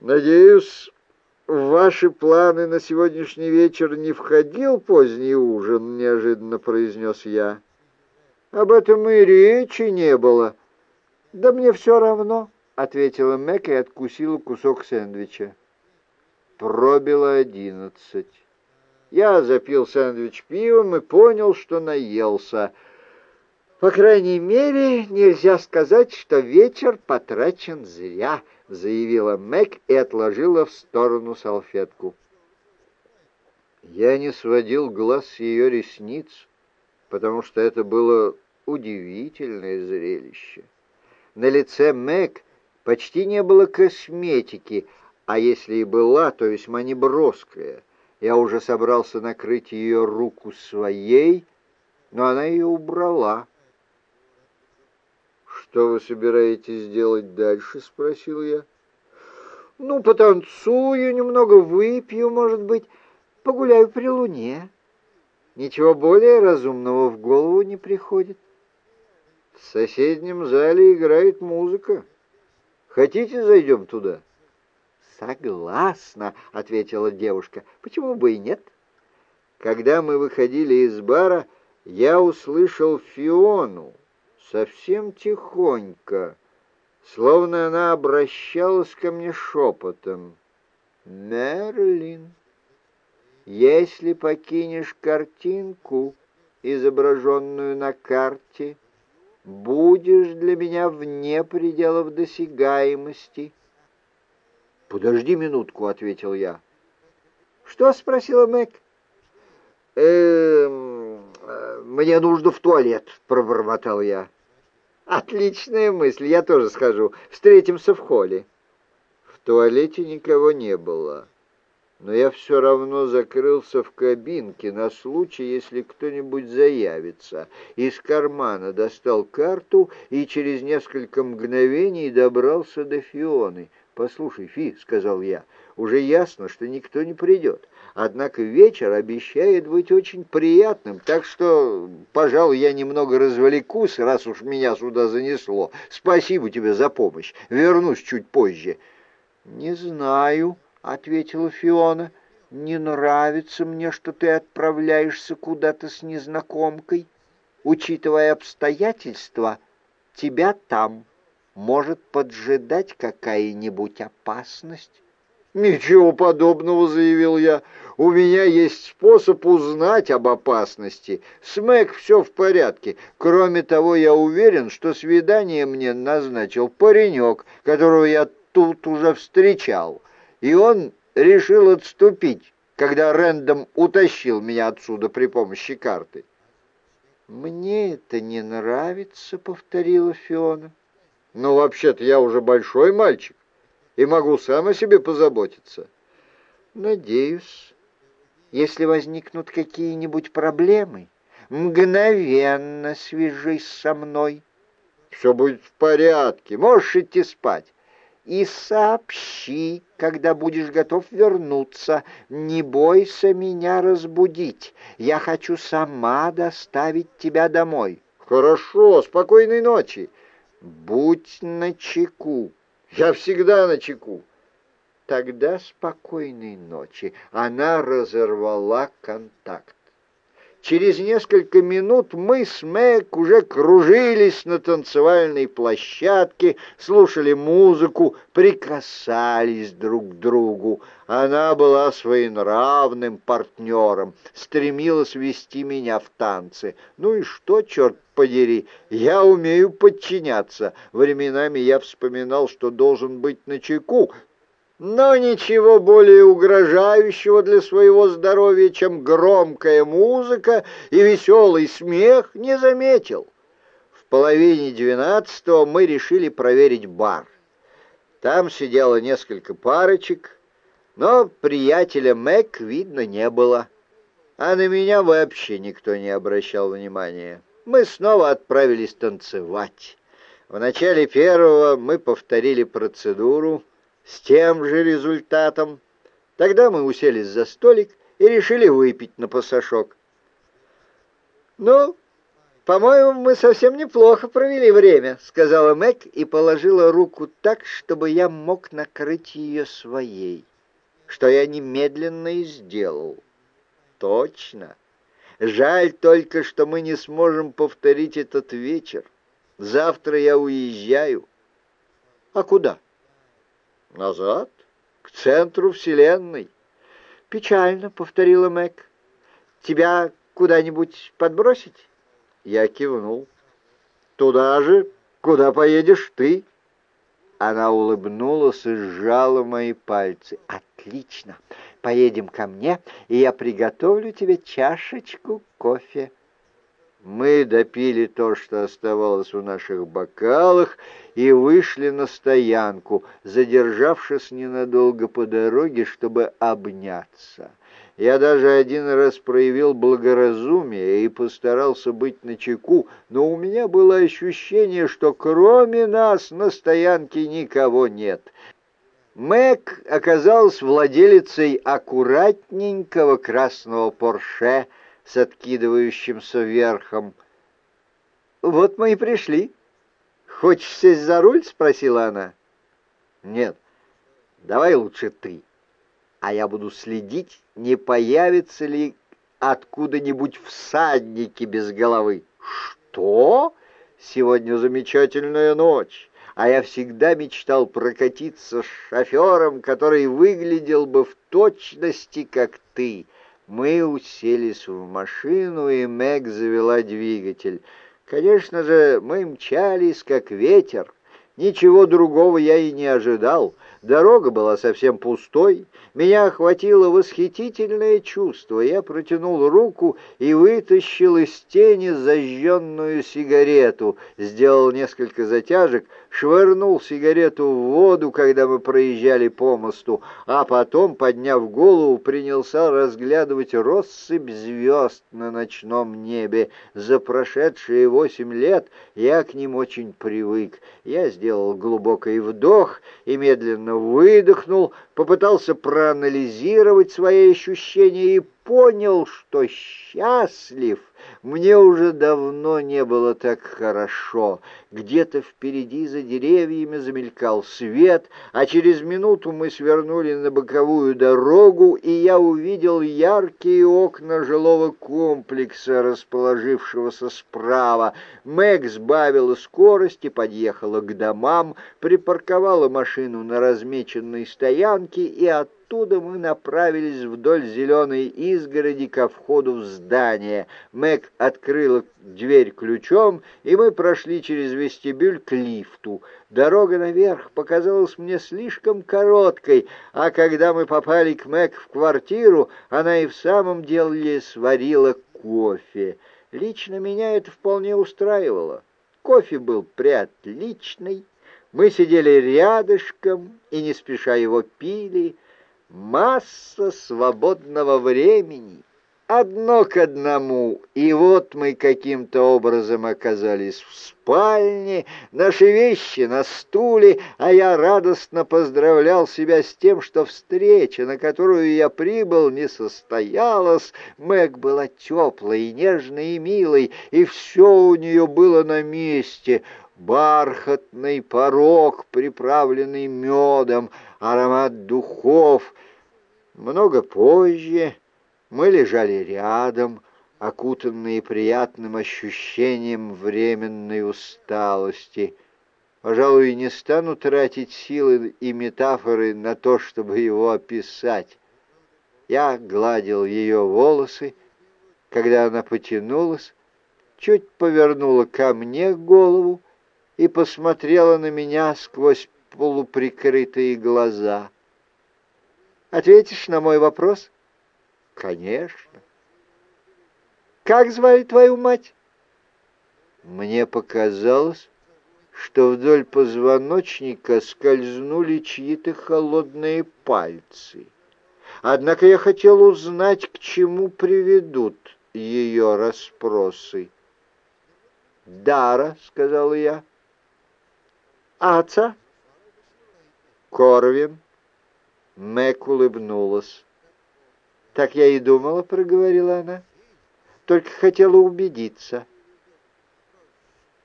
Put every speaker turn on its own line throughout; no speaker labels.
Надеюсь, в ваши планы на сегодняшний вечер не входил поздний ужин, неожиданно произнес я. Об этом и речи не было. Да мне все равно, ответила Мэг и откусила кусок сэндвича. Пробило одиннадцать. Я запил сэндвич пивом и понял, что наелся. По крайней мере, нельзя сказать, что вечер потрачен зря, заявила Мэг и отложила в сторону салфетку. Я не сводил глаз с ее ресниц, потому что это было удивительное зрелище. На лице Мэг почти не было косметики, а если и была, то весьма неброская. Я уже собрался накрыть ее руку своей, но она ее убрала. «Что вы собираетесь делать дальше?» — спросил я. «Ну, потанцую немного, выпью, может быть, погуляю при луне. Ничего более разумного в голову не приходит. В соседнем зале играет музыка. Хотите, зайдем туда?» «Согласна», — ответила девушка. «Почему бы и нет?» Когда мы выходили из бара, я услышал Фиону совсем тихонько, словно она обращалась ко мне шепотом. «Мерлин, если покинешь картинку, изображенную на карте, будешь для меня вне пределов досягаемости». «Подожди минутку», — ответил я. «Что?» — спросила Мэг. «Эм, э, мне нужно в туалет», — пробормотал я. «Отличная мысль, я тоже схожу. Встретимся в холле». В туалете никого не было, но я все равно закрылся в кабинке на случай, если кто-нибудь заявится. Из кармана достал карту и через несколько мгновений добрался до Фионы — «Послушай, Фи», — сказал я, — «уже ясно, что никто не придет. Однако вечер обещает быть очень приятным, так что, пожалуй, я немного развлекусь, раз уж меня сюда занесло. Спасибо тебе за помощь. Вернусь чуть позже». «Не знаю», — ответила Фиона. «Не нравится мне, что ты отправляешься куда-то с незнакомкой. Учитывая обстоятельства, тебя там» может поджидать какая-нибудь опасность. «Ничего подобного», — заявил я. «У меня есть способ узнать об опасности. С Мэг все в порядке. Кроме того, я уверен, что свидание мне назначил паренек, которого я тут уже встречал. И он решил отступить, когда Рэндом утащил меня отсюда при помощи карты». «Мне это не нравится», — повторила Фиона. Но вообще-то я уже большой мальчик и могу сам о себе позаботиться. Надеюсь, если возникнут какие-нибудь проблемы, мгновенно свяжись со мной. Все будет в порядке, можешь идти спать. И сообщи, когда будешь готов вернуться. Не бойся меня разбудить. Я хочу сама доставить тебя домой. Хорошо, спокойной ночи. Будь начеку. Я всегда начеку. Тогда спокойной ночи. Она разорвала контакт. Через несколько минут мы с Мэг уже кружились на танцевальной площадке, слушали музыку, прикасались друг к другу. Она была своенравным партнером, стремилась вести меня в танцы. Ну и что, черт подери, я умею подчиняться. Временами я вспоминал, что должен быть на чеку, но ничего более угрожающего для своего здоровья, чем громкая музыка и веселый смех, не заметил. В половине двенадцатого мы решили проверить бар. Там сидело несколько парочек, но приятеля Мэг видно не было, а на меня вообще никто не обращал внимания. Мы снова отправились танцевать. В начале первого мы повторили процедуру, с тем же результатом. Тогда мы уселись за столик и решили выпить на пасашок. «Ну, «По-моему, мы совсем неплохо провели время», — сказала Мэг и положила руку так, чтобы я мог накрыть ее своей, что я немедленно и сделал. «Точно. Жаль только, что мы не сможем повторить этот вечер. Завтра я уезжаю». «А куда?» «Назад, к центру Вселенной». «Печально», — повторила Мэг. «Тебя куда-нибудь подбросить?» Я кивнул. «Туда же, куда поедешь ты?» Она улыбнулась и сжала мои пальцы. «Отлично! Поедем ко мне, и я приготовлю тебе чашечку кофе». Мы допили то, что оставалось в наших бокалах, и вышли на стоянку, задержавшись ненадолго по дороге, чтобы обняться. Я даже один раз проявил благоразумие и постарался быть начеку, но у меня было ощущение, что кроме нас на стоянке никого нет. Мэг оказалась владелицей аккуратненького красного Порше с откидывающимся верхом. «Вот мы и пришли. Хочешь сесть за руль?» — спросила она. «Нет, давай лучше ты» а я буду следить, не появятся ли откуда-нибудь всадники без головы. Что? Сегодня замечательная ночь, а я всегда мечтал прокатиться с шофером, который выглядел бы в точности, как ты. Мы уселись в машину, и Мэг завела двигатель. Конечно же, мы мчались, как ветер. Ничего другого я и не ожидал. Дорога была совсем пустой. Меня охватило восхитительное чувство. Я протянул руку и вытащил из тени зажженную сигарету. Сделал несколько затяжек, швырнул сигарету в воду, когда мы проезжали по мосту, а потом, подняв голову, принялся разглядывать россыпь звезд на ночном небе. За прошедшие восемь лет я к ним очень привык. Я сделал глубокий вдох и медленно выдохнул, попытался проанализировать свои ощущения и понял, что счастлив. Мне уже давно не было так хорошо. Где-то впереди за деревьями замелькал свет, а через минуту мы свернули на боковую дорогу, и я увидел яркие окна жилого комплекса, расположившегося справа. Мэг сбавила скорость и подъехала к домам, припарковала машину на размеченной стоянке и оттуда оттуда мы направились вдоль зеленой изгороди ко входу в здание. Мэг открыла дверь ключом, и мы прошли через вестибюль к лифту. Дорога наверх показалась мне слишком короткой, а когда мы попали к Мэг в квартиру, она и в самом деле сварила кофе. Лично меня это вполне устраивало. Кофе был приотличный. Мы сидели рядышком и не спеша его пили — масса свободного времени. Одно к одному, и вот мы каким-то образом оказались в спальне, наши вещи на стуле, а я радостно поздравлял себя с тем, что встреча, на которую я прибыл, не состоялась. Мэг была теплой и нежной и милой, и все у нее было на месте — бархатный порог, приправленный медом, аромат духов. Много позже мы лежали рядом, окутанные приятным ощущением временной усталости. Пожалуй, не стану тратить силы и метафоры на то, чтобы его описать. Я гладил ее волосы, когда она потянулась, чуть повернула ко мне голову, и посмотрела на меня сквозь полуприкрытые глаза. «Ответишь на мой вопрос?» «Конечно». «Как звали твою мать?» Мне показалось, что вдоль позвоночника скользнули чьи-то холодные пальцы. Однако я хотел узнать, к чему приведут ее расспросы. «Дара», — сказал я, а отца? Корвин. Мэг улыбнулась. «Так я и думала», — проговорила она. «Только хотела убедиться».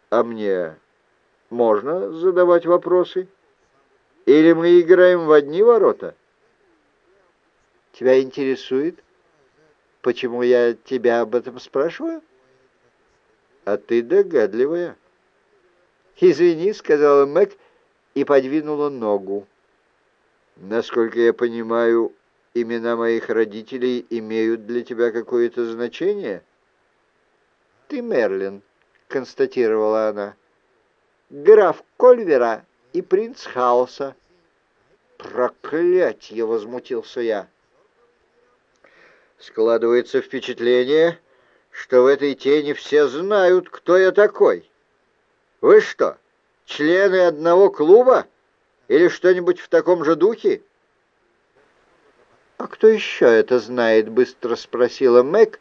А мне можно задавать вопросы? Или мы играем в одни ворота? Тебя интересует, почему я тебя об этом спрашиваю? А ты догадливая. «Извини», — сказала Мэг и подвинула ногу. «Насколько я понимаю, имена моих родителей имеют для тебя какое-то значение?» «Ты Мерлин», — констатировала она. «Граф Кольвера и принц Хаоса». «Проклятье!» — возмутился я. «Складывается впечатление, что в этой тени все знают, кто я такой». Вы что, члены одного клуба? Или что-нибудь в таком же духе?» «А кто еще это знает?» — быстро спросила Мэг,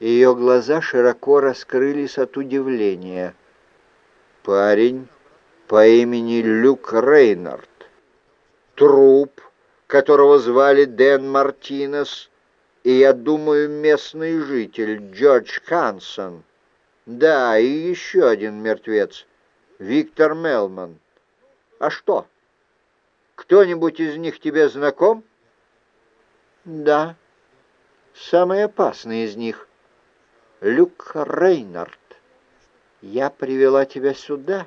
ее глаза широко раскрылись от удивления. «Парень по имени Люк Рейнард, труп, которого звали Дэн Мартинес, и, я думаю, местный житель Джордж Хансон. Да, и еще один мертвец». Виктор Мелман. А что? Кто-нибудь из них тебе знаком? Да, самый опасный из них. Люк Рейнард. Я привела тебя сюда,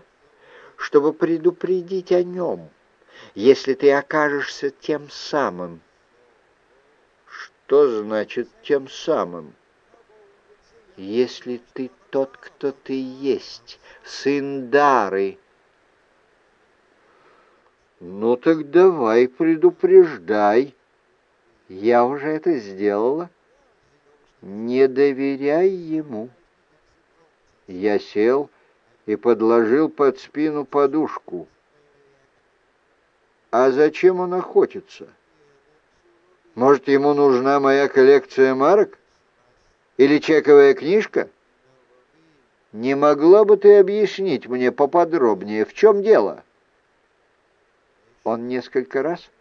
чтобы предупредить о нем, если ты окажешься тем самым. Что значит тем самым? Если ты тот, кто ты есть, сын Дары. Ну так давай предупреждай. Я уже это сделала. Не доверяй ему. Я сел и подложил под спину подушку. А зачем он охотится? Может, ему нужна моя коллекция марок? Или чековая книжка? Не могла бы ты объяснить мне поподробнее, в чем дело? Он несколько раз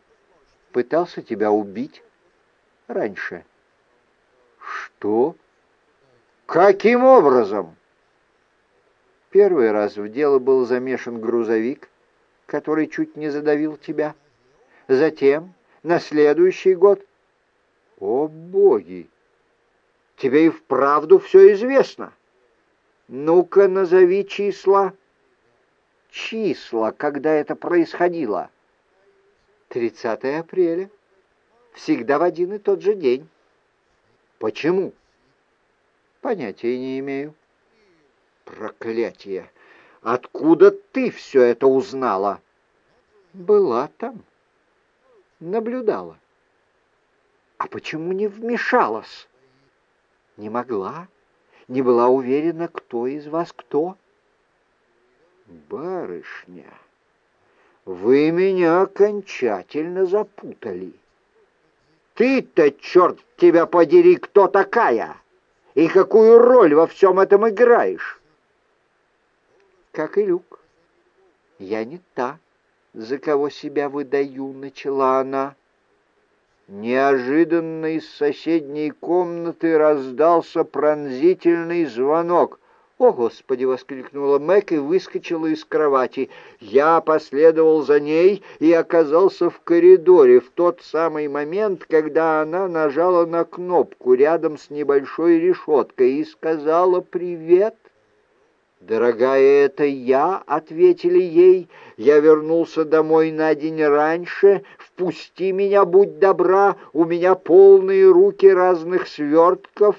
пытался тебя убить раньше. Что? Каким образом? Первый раз в дело был замешан грузовик, который чуть не задавил тебя. Затем, на следующий год... О, боги! Тебе и вправду все известно. Ну-ка, назови числа. Числа, когда это происходило. 30 апреля. Всегда в один и тот же день. Почему? Понятия не имею. Проклятие! Откуда ты все это узнала? Была там. Наблюдала. А почему не вмешалась? Не могла, не была уверена, кто из вас кто. Барышня, вы меня окончательно запутали. Ты-то, черт тебя подери, кто такая? И какую роль во всем этом играешь? Как и Люк, я не та, за кого себя выдаю, начала она. Неожиданно из соседней комнаты раздался пронзительный звонок. «О, Господи!» — воскликнула Мэг и выскочила из кровати. Я последовал за ней и оказался в коридоре в тот самый момент, когда она нажала на кнопку рядом с небольшой решеткой и сказала «Привет». «Дорогая, это я», — ответили ей. «Я вернулся домой на день раньше. Впусти меня, будь добра, у меня полные руки разных свертков».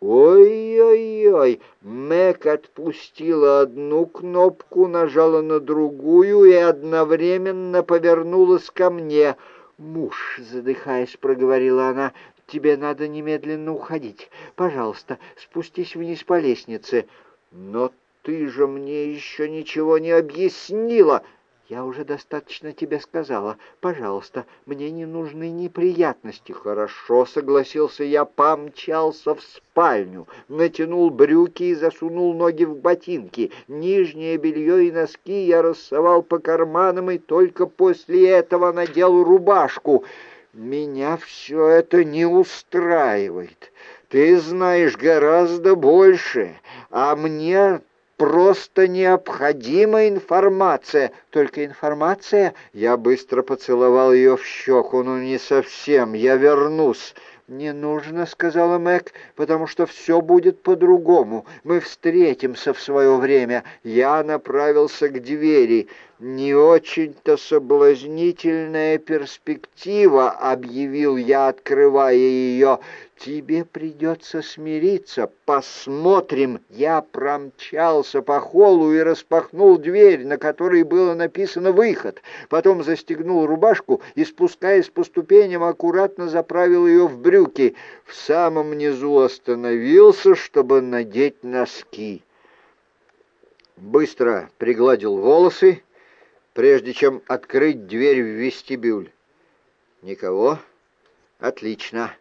«Ой-ой-ой!» Мэг отпустила одну кнопку, нажала на другую и одновременно повернулась ко мне. «Муж», — задыхаясь, проговорила она, — «тебе надо немедленно уходить. Пожалуйста, спустись вниз по лестнице». «Но ты же мне еще ничего не объяснила!» «Я уже достаточно тебе сказала. Пожалуйста, мне не нужны неприятности». «Хорошо», — согласился я, помчался в спальню, натянул брюки и засунул ноги в ботинки. Нижнее белье и носки я рассовал по карманам и только после этого надел рубашку. «Меня все это не устраивает». Ты знаешь гораздо больше, а мне просто необходима информация. Только информация? Я быстро поцеловал ее в щеку. Ну, не совсем. Я вернусь. «Не нужно», — сказала Мэг, — «потому что все будет по-другому. Мы встретимся в свое время». Я направился к двери. «Не очень-то соблазнительная перспектива», — объявил я, открывая ее. «Тебе придется смириться. Посмотрим». Я промчался по холлу и распахнул дверь, на которой было написано «Выход». Потом застегнул рубашку и, спускаясь по ступеням, аккуратно заправил ее в брюки. В самом низу остановился, чтобы надеть носки. Быстро пригладил волосы, прежде чем открыть дверь в вестибюль. Никого? Отлично.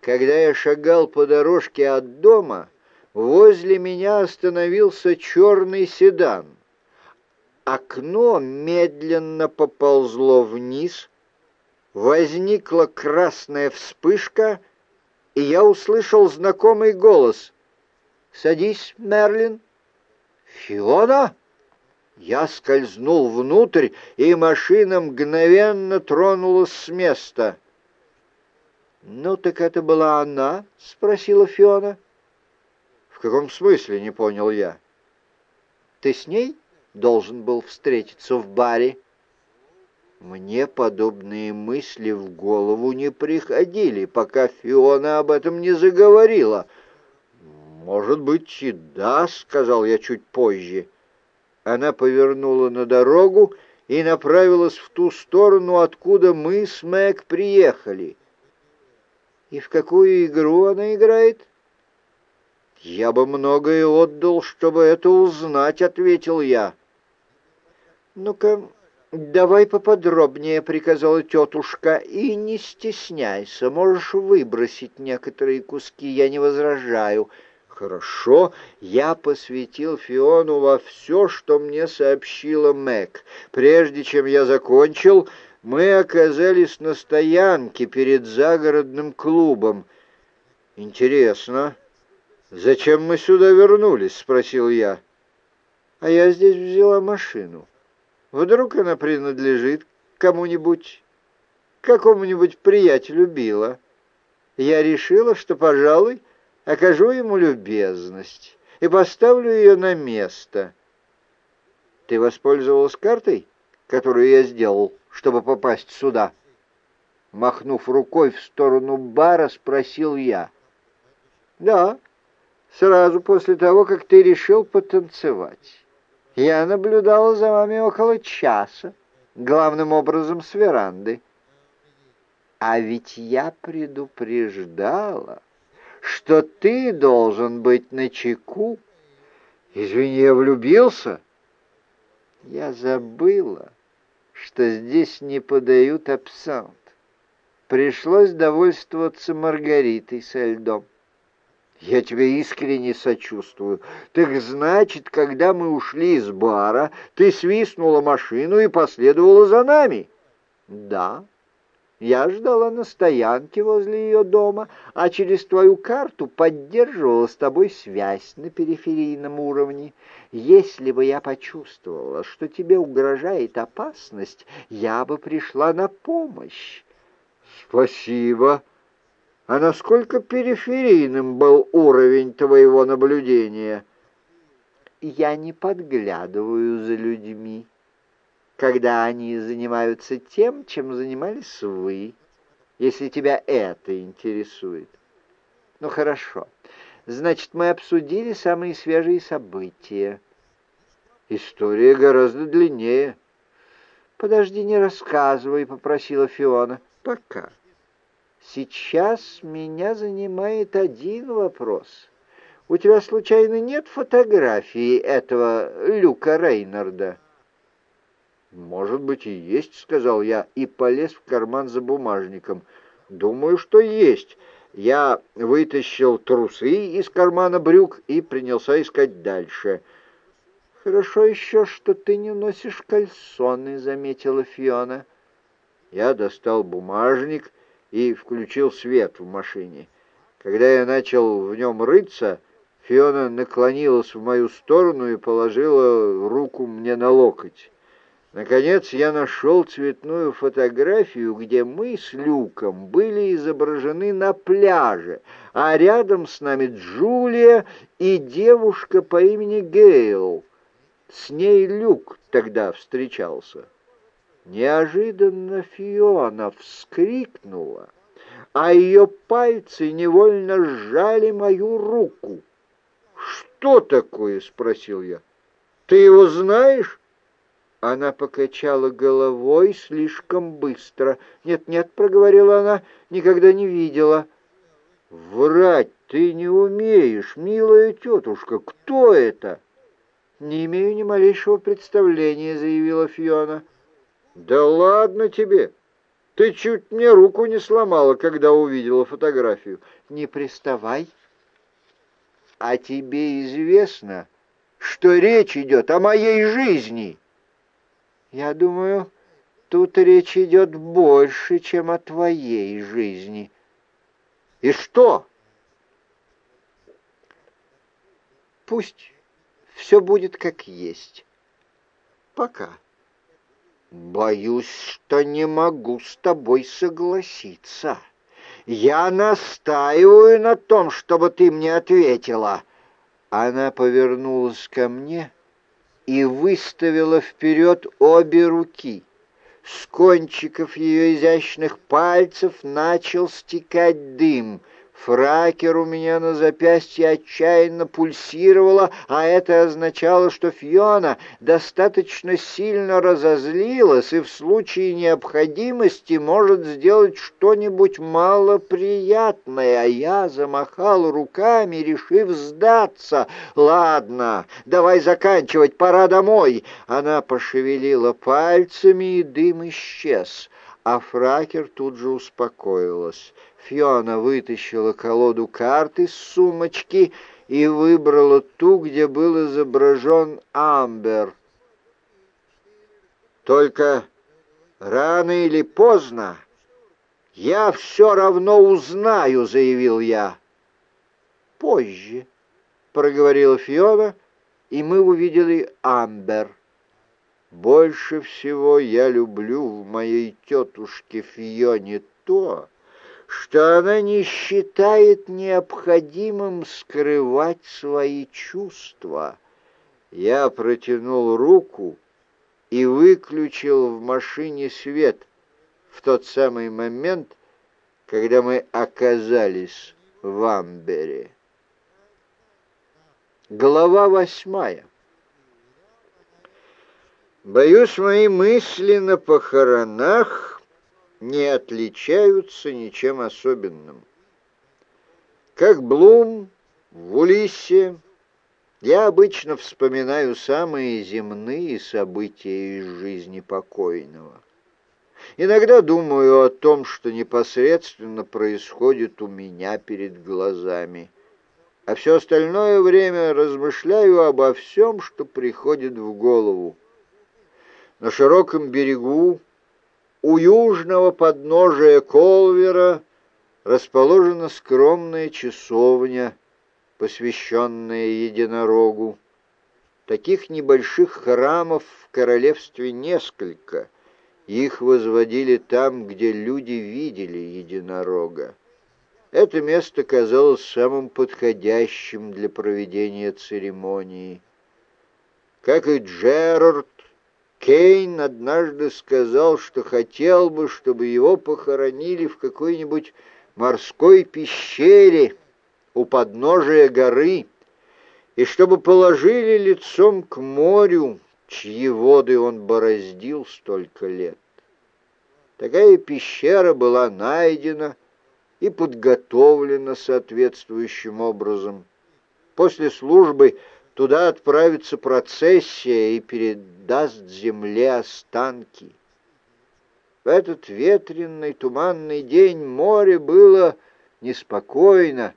Когда я шагал по дорожке от дома, возле меня остановился черный седан. Окно медленно поползло вниз, возникла красная вспышка, и я услышал знакомый голос. «Садись, Мерлин». «Фиона?» Я скользнул внутрь, и машина мгновенно тронулась с места — «Ну, так это была она?» — спросила Фиона. «В каком смысле?» — не понял я. «Ты с ней должен был встретиться в баре?» Мне подобные мысли в голову не приходили, пока Фиона об этом не заговорила. «Может быть, и да», — сказал я чуть позже. Она повернула на дорогу и направилась в ту сторону, откуда мы с Мэг приехали. И в какую игру она играет? Я бы многое отдал, чтобы это узнать, ответил я. Ну-ка, давай поподробнее, приказала тетушка, и не стесняйся, можешь выбросить некоторые куски, я не возражаю. Хорошо, я посвятил Фиону во все, что мне сообщила Мэг. Прежде чем я закончил, мы оказались на стоянке перед загородным клубом. «Интересно, зачем мы сюда вернулись?» — спросил я. «А я здесь взяла машину. Вдруг она принадлежит кому-нибудь, какому-нибудь приятелю Билла. Я решила, что, пожалуй, окажу ему любезность и поставлю ее на место. Ты воспользовалась картой, которую я сделал?» чтобы попасть сюда?» Махнув рукой в сторону бара, спросил я. «Да, сразу после того, как ты решил потанцевать. Я наблюдала за вами около часа, главным образом с веранды. А ведь я предупреждала, что ты должен быть на чеку. Извини, я влюбился. Я забыла» что здесь не подают абсант. Пришлось довольствоваться маргаритой со льдом. Я тебе искренне сочувствую. Так значит, когда мы ушли из бара, ты свистнула машину и последовала за нами? Да. Я ждала на стоянке возле ее дома, а через твою карту поддерживала с тобой связь на периферийном уровне. Если бы я почувствовала, что тебе угрожает опасность, я бы пришла на помощь. Спасибо. А насколько периферийным был уровень твоего наблюдения? Я не подглядываю за людьми когда они занимаются тем, чем занимались вы, если тебя это интересует. Ну, хорошо. Значит, мы обсудили самые свежие события. История гораздо длиннее. Подожди, не рассказывай, попросила Фиона. Пока. Сейчас меня занимает один вопрос. У тебя случайно нет фотографии этого Люка Рейнарда? «Может быть и есть», — сказал я и полез в карман за бумажником. «Думаю, что есть». Я вытащил трусы из кармана брюк и принялся искать дальше. «Хорошо еще, что ты не носишь кальсоны», — заметила Фиона. Я достал бумажник и включил свет в машине. Когда я начал в нем рыться, Фиона наклонилась в мою сторону и положила руку мне на локоть. Наконец я нашел цветную фотографию, где мы с Люком были изображены на пляже, а рядом с нами Джулия и девушка по имени Гейл. С ней Люк тогда встречался. Неожиданно Фиона вскрикнула, а ее пальцы невольно сжали мою руку. «Что такое?» — спросил я. «Ты его знаешь?» Она покачала головой слишком быстро. «Нет, нет», — проговорила она, — «никогда не видела». «Врать ты не умеешь, милая тетушка. Кто это?» «Не имею ни малейшего представления», — заявила Фиона. «Да ладно тебе! Ты чуть мне руку не сломала, когда увидела фотографию. Не приставай. А тебе известно, что речь идет о моей жизни?» Я думаю, тут речь идет больше, чем о твоей жизни. И что? Пусть все будет как есть. Пока. Боюсь, что не могу с тобой согласиться. Я настаиваю на том, чтобы ты мне ответила. Она повернулась ко мне и выставила вперед обе руки. С кончиков ее изящных пальцев начал стекать дым — Фракер у меня на запястье отчаянно пульсировала, а это означало, что Фиона достаточно сильно разозлилась и в случае необходимости может сделать что-нибудь малоприятное, а я замахал руками, решив сдаться. «Ладно, давай заканчивать, пора домой!» Она пошевелила пальцами, и дым исчез, а Фракер тут же успокоилась. Фиона вытащила колоду карт из сумочки и выбрала ту, где был изображен Амбер. Только рано или поздно я все равно узнаю, заявил я. Позже, проговорила Фиона, и мы увидели Амбер. Больше всего я люблю в моей тетушке Фионе то, что она не считает необходимым скрывать свои чувства. Я протянул руку и выключил в машине свет в тот самый момент, когда мы оказались в Амбере. Глава восьмая. Боюсь, мои мысли на похоронах не отличаются ничем особенным. Как Блум в Улиссе, я обычно вспоминаю самые земные события из жизни покойного. Иногда думаю о том, что непосредственно происходит у меня перед глазами, а все остальное время размышляю обо всем, что приходит в голову. На широком берегу у южного подножия Колвера расположена скромная часовня, посвященная единорогу. Таких небольших храмов в королевстве несколько. Их возводили там, где люди видели единорога. Это место казалось самым подходящим для проведения церемонии. Как и Джерард, Кейн однажды сказал, что хотел бы, чтобы его похоронили в какой-нибудь морской пещере у подножия горы, и чтобы положили лицом к морю, чьи воды он бороздил столько лет. Такая пещера была найдена и подготовлена соответствующим образом. После службы Туда отправится процессия и передаст земле останки. В этот ветренный туманный день море было неспокойно,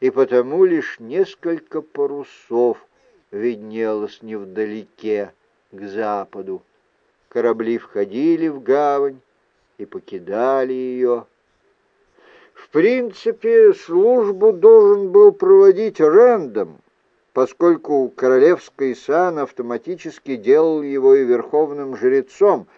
и потому лишь несколько парусов виднелось невдалеке, к западу. Корабли входили в гавань и покидали ее. В принципе, службу должен был проводить Рэндом, поскольку королевский сан автоматически делал его и верховным жрецом,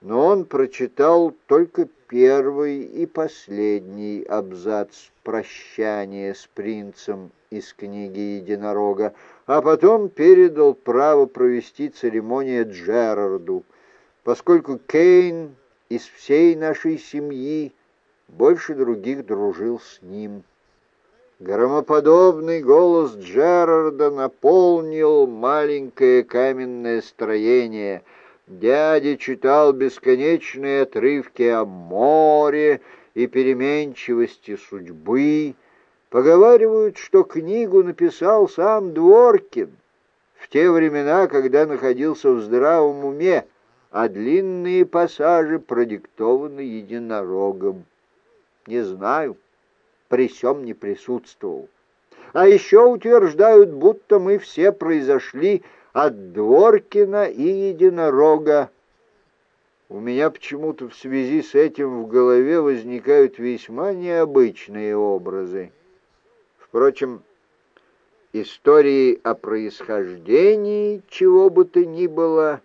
но он прочитал только первый и последний абзац прощания с принцем из книги Единорога, а потом передал право провести церемонию Джерарду, поскольку Кейн из всей нашей семьи больше других дружил с ним. Громоподобный голос Джерарда наполнил маленькое каменное строение. Дядя читал бесконечные отрывки о море и переменчивости судьбы. Поговаривают, что книгу написал сам Дворкин в те времена, когда находился в здравом уме, а длинные пассажи продиктованы единорогом. Не знаю, при сём не присутствовал. А еще утверждают, будто мы все произошли от Дворкина и Единорога. У меня почему-то в связи с этим в голове возникают весьма необычные образы. Впрочем, истории о происхождении чего бы то ни было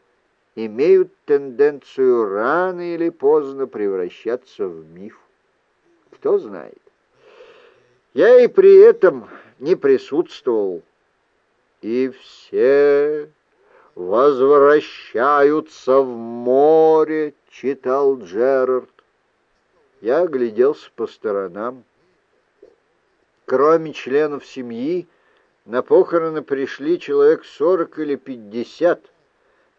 имеют тенденцию рано или поздно превращаться в миф кто знает. Я и при этом не присутствовал. И все возвращаются в море, читал Джерард. Я огляделся по сторонам. Кроме членов семьи, на похороны пришли человек сорок или пятьдесят,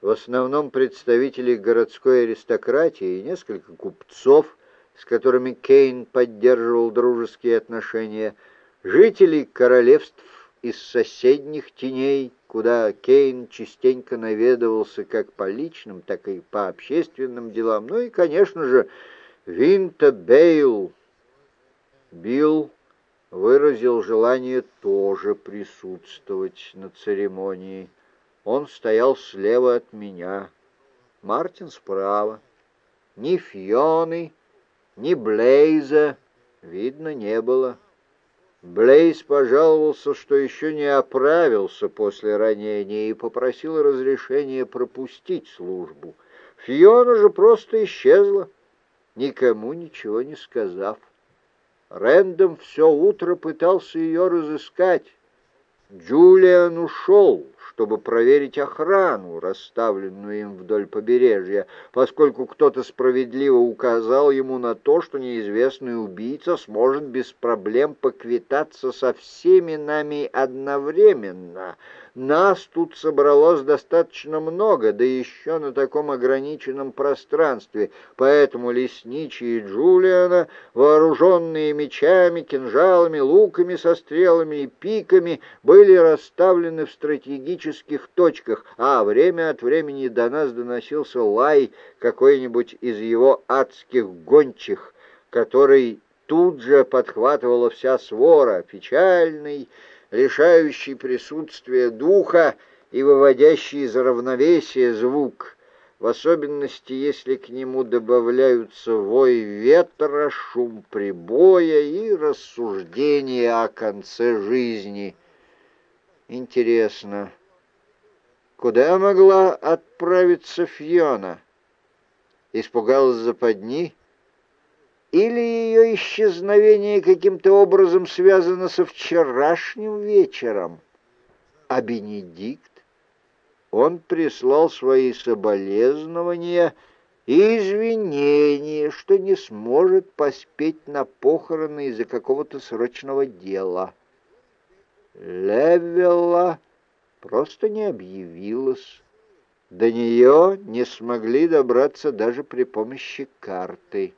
в основном представители городской аристократии и несколько купцов, с которыми Кейн поддерживал дружеские отношения, жителей королевств из соседних теней, куда Кейн частенько наведывался как по личным, так и по общественным делам, ну и, конечно же, Винта Бейл. Билл выразил желание тоже присутствовать на церемонии. Он стоял слева от меня, Мартин справа. Ни Фионы, ни Блейза видно не было. Блейз пожаловался, что еще не оправился после ранения и попросил разрешения пропустить службу. Фиона же просто исчезла, никому ничего не сказав. Рэндом все утро пытался ее разыскать. Джулиан ушел, чтобы проверить охрану, расставленную им вдоль побережья, поскольку кто-то справедливо указал ему на то, что неизвестный убийца сможет без проблем поквитаться со всеми нами одновременно — нас тут собралось достаточно много, да еще на таком ограниченном пространстве, поэтому лесничие Джулиана, вооруженные мечами, кинжалами, луками со стрелами и пиками, были расставлены в стратегических точках, а время от времени до нас доносился лай какой-нибудь из его адских гончих, который тут же подхватывала вся свора, печальный, лишающий присутствия духа и выводящий из равновесия звук, в особенности, если к нему добавляются вой ветра, шум прибоя и рассуждения о конце жизни. Интересно, куда могла отправиться Фьона? Испугалась западни? Или ее исчезновение каким-то образом связано со вчерашним вечером? А Бенедикт? Он прислал свои соболезнования и извинения, что не сможет поспеть на похороны из-за какого-то срочного дела. Левела просто не объявилась. До нее не смогли добраться даже при помощи карты.